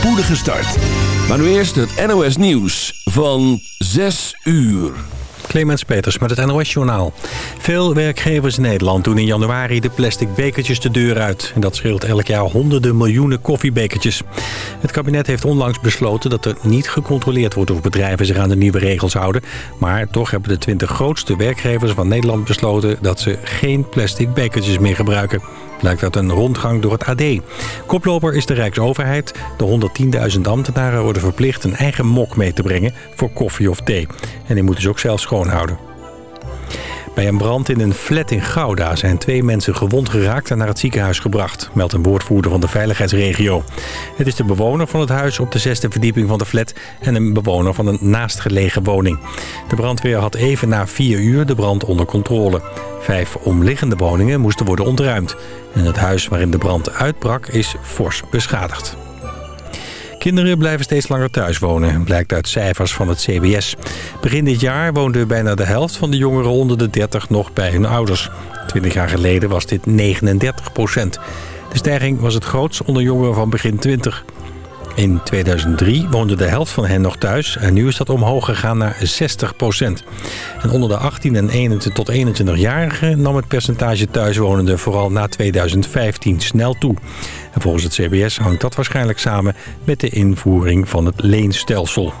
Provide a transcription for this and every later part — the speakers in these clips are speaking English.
spoedige start. Maar nu eerst het NOS Nieuws van 6 uur. Clemens Peters met het NOS-journaal. Veel werkgevers in Nederland doen in januari de plastic bekertjes de deur uit. En dat scheelt elk jaar honderden miljoenen koffiebekertjes. Het kabinet heeft onlangs besloten dat er niet gecontroleerd wordt... of bedrijven zich aan de nieuwe regels houden. Maar toch hebben de 20 grootste werkgevers van Nederland besloten... dat ze geen plastic bekertjes meer gebruiken. Blijkt uit een rondgang door het AD. Koploper is de Rijksoverheid. De 110.000 ambtenaren worden verplicht een eigen mok mee te brengen voor koffie of thee. En die moeten ze ook zelf schoonhouden. Bij een brand in een flat in Gouda zijn twee mensen gewond geraakt en naar het ziekenhuis gebracht, meldt een woordvoerder van de veiligheidsregio. Het is de bewoner van het huis op de zesde verdieping van de flat en een bewoner van een naastgelegen woning. De brandweer had even na vier uur de brand onder controle. Vijf omliggende woningen moesten worden ontruimd. En het huis waarin de brand uitbrak is fors beschadigd. Kinderen blijven steeds langer thuis wonen, blijkt uit cijfers van het CBS. Begin dit jaar woonde bijna de helft van de jongeren onder de 30 nog bij hun ouders. 20 jaar geleden was dit 39 procent. De stijging was het grootst onder jongeren van begin 20. In 2003 woonde de helft van hen nog thuis en nu is dat omhoog gegaan naar 60 procent. En onder de 18 en 21 tot 21-jarigen nam het percentage thuiswonenden vooral na 2015 snel toe. En volgens het CBS hangt dat waarschijnlijk samen met de invoering van het leenstelsel.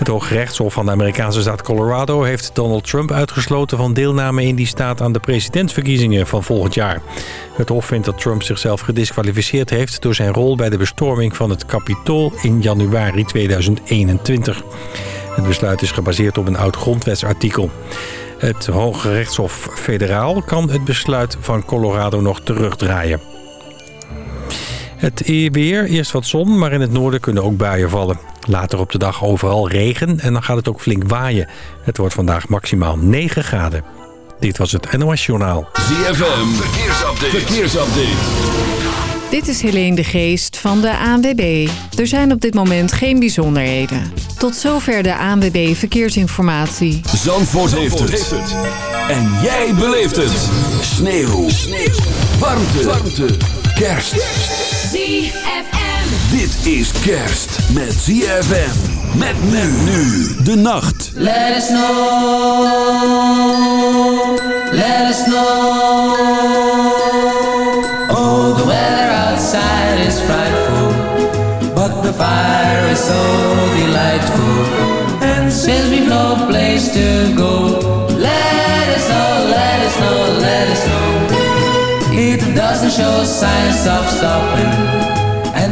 Het Hoge Rechtshof van de Amerikaanse staat Colorado heeft Donald Trump uitgesloten van deelname in die staat aan de presidentsverkiezingen van volgend jaar. Het Hof vindt dat Trump zichzelf gedisqualificeerd heeft door zijn rol bij de bestorming van het Capitool in januari 2021. Het besluit is gebaseerd op een oud grondwetsartikel. Het Hoge Rechtshof Federaal kan het besluit van Colorado nog terugdraaien. Het weer, eerst wat zon, maar in het noorden kunnen ook buien vallen. Later op de dag overal regen en dan gaat het ook flink waaien. Het wordt vandaag maximaal 9 graden. Dit was het NOS Journaal. ZFM, verkeersupdate. verkeersupdate. Dit is Helene de Geest van de ANWB. Er zijn op dit moment geen bijzonderheden. Tot zover de ANWB Verkeersinformatie. Zandvoort, heeft, het. En jij beleeft het. Sneeuw. Sneeuw. Warmte. Warmte. Kerst. ZFM. Dit is kerst met ZFM. Met men nu de nacht. Let us know. Let us know. Oh, the weather outside is frightful. But the fire is so delightful. And since we've no place to go, let us know, let us know, let us know. It doesn't show signs of stopping.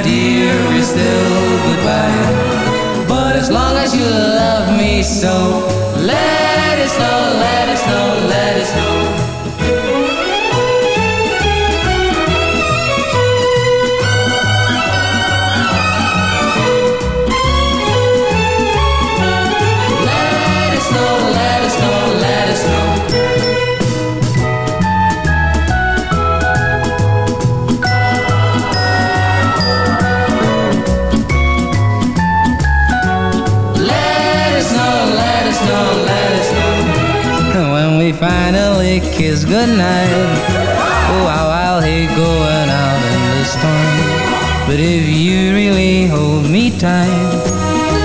my dear is still goodbye. But as long as you love me so, let us know, let us know, let us kiss goodnight, oh, how I'll hate going out in the storm. But if you really hold me tight,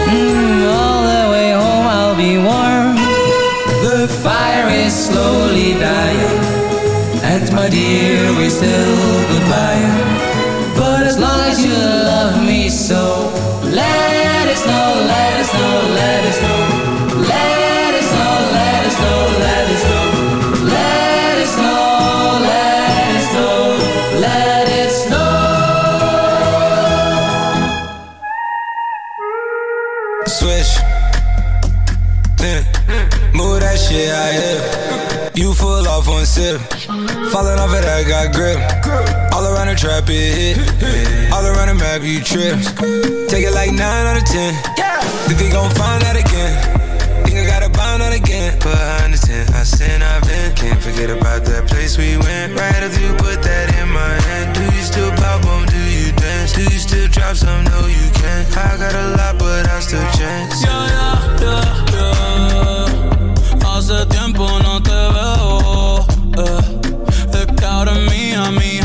mm, all the way home I'll be warm. The fire is slowly dying, and my dear, we're still goodbye. It, got grip. All around the trap, it hit. All around the map, you trip. Take it like 9 out of 10. Think they gon' find out again. Think I gotta bind out again. But I understand, I sin, I've been. Can't forget about that place we went. Right after you put that in my hand. Do you still pop on? Do you dance? Do you still drop some? No, you can't. I got a lot, but I still chance. Yeah, yeah, yeah, yeah. Hace tiempo no te veo. Ahora es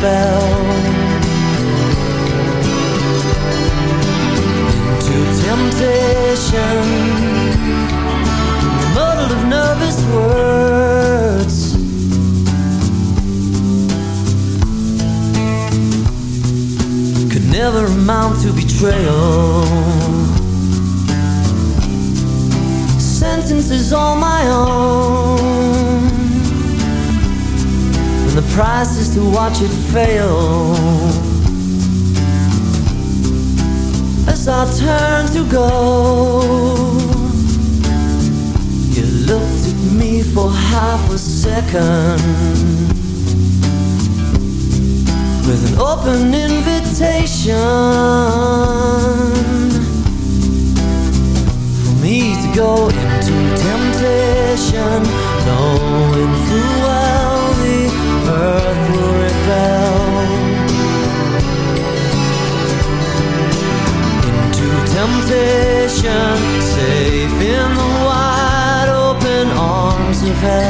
rebel. Into temptation, muddled of nervous words. could never amount to betrayal. Sentence is all my own, and the price is to watch it fail. As I turn to go, you looked at me for half a second with an open invitation for me to go into temptation, safe in the wide open arms of hell.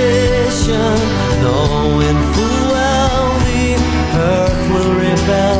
Temptation, knowing full well the earth will rebel.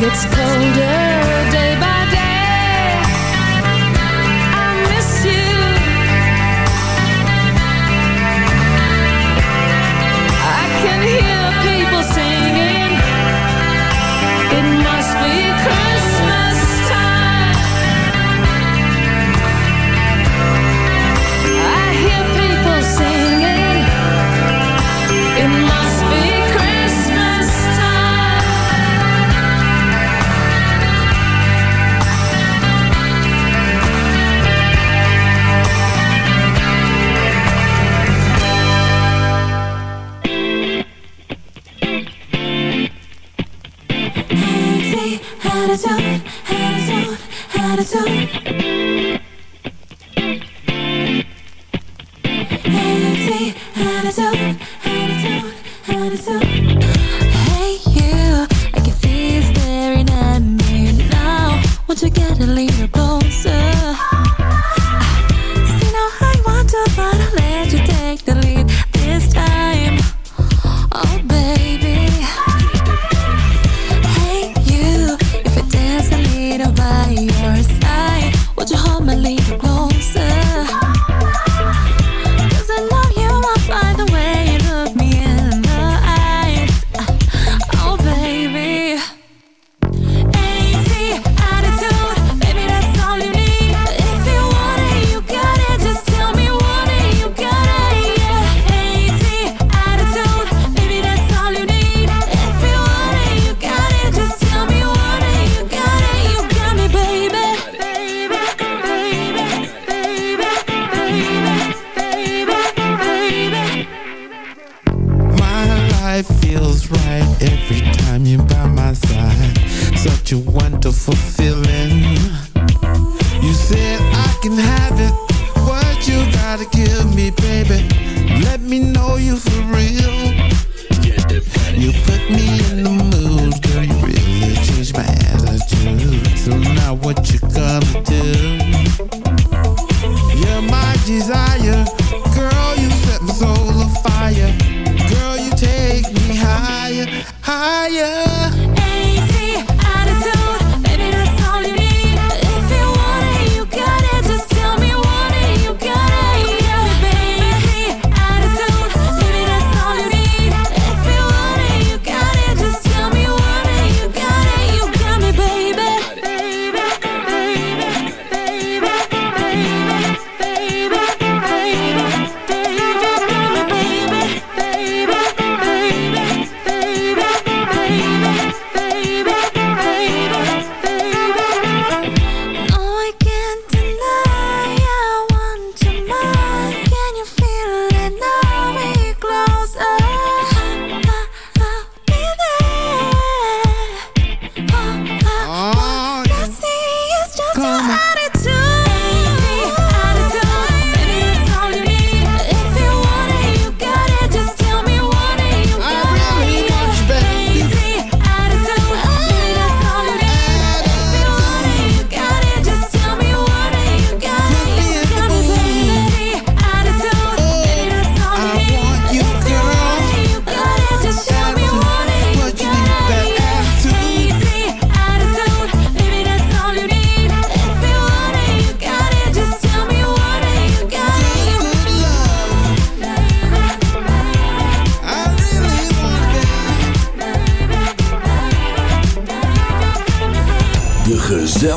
gets colder. you wonderful feeling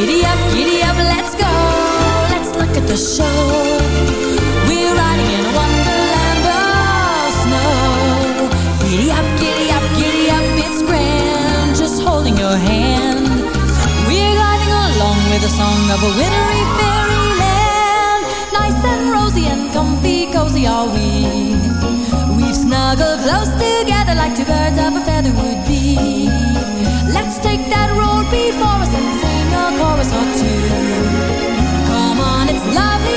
Giddy up, giddy up, let's go. Let's look at the show. We're riding in a wonderland of snow. Giddy up, giddy up, giddy up, it's grand. Just holding your hand. We're gliding along with song of a wintry fairyland. Nice and rosy and comfy, cozy are we. We've snuggled close together like two birds of a feather would be. On,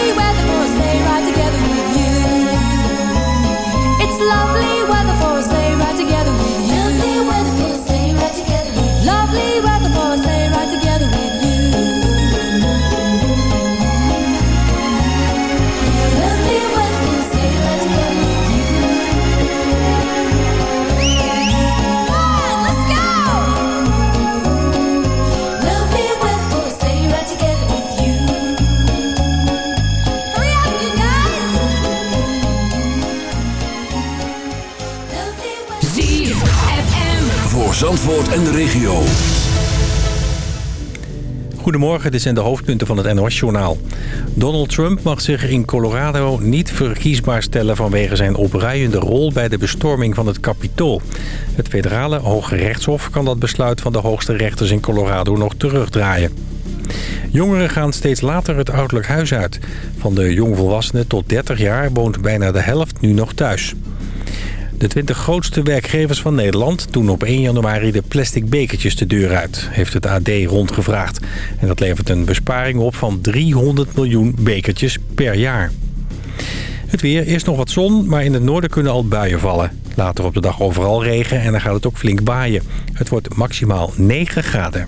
Voor Zandvoort en de regio. Goedemorgen, dit zijn de hoofdpunten van het NOS-journaal. Donald Trump mag zich in Colorado niet verkiesbaar stellen... vanwege zijn opruiende rol bij de bestorming van het Capitool. Het federale Hoge Rechtshof kan dat besluit van de hoogste rechters in Colorado nog terugdraaien. Jongeren gaan steeds later het ouderlijk huis uit. Van de jongvolwassenen tot 30 jaar woont bijna de helft nu nog thuis. De 20 grootste werkgevers van Nederland doen op 1 januari de plastic bekertjes de deur uit, heeft het AD rondgevraagd. En dat levert een besparing op van 300 miljoen bekertjes per jaar. Het weer, eerst nog wat zon, maar in het noorden kunnen al buien vallen. Later op de dag overal regen en dan gaat het ook flink waaien. Het wordt maximaal 9 graden.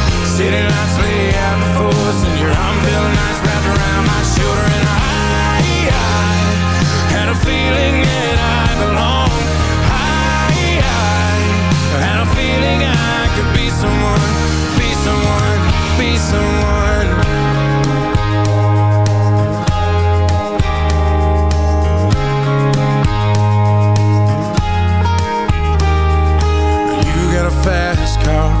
City lights lay out before us, and your arm felt nice wrapped around my shoulder. And I, I had a feeling that I belonged. I, I had a feeling I could be someone, be someone, be someone. You got a fast car.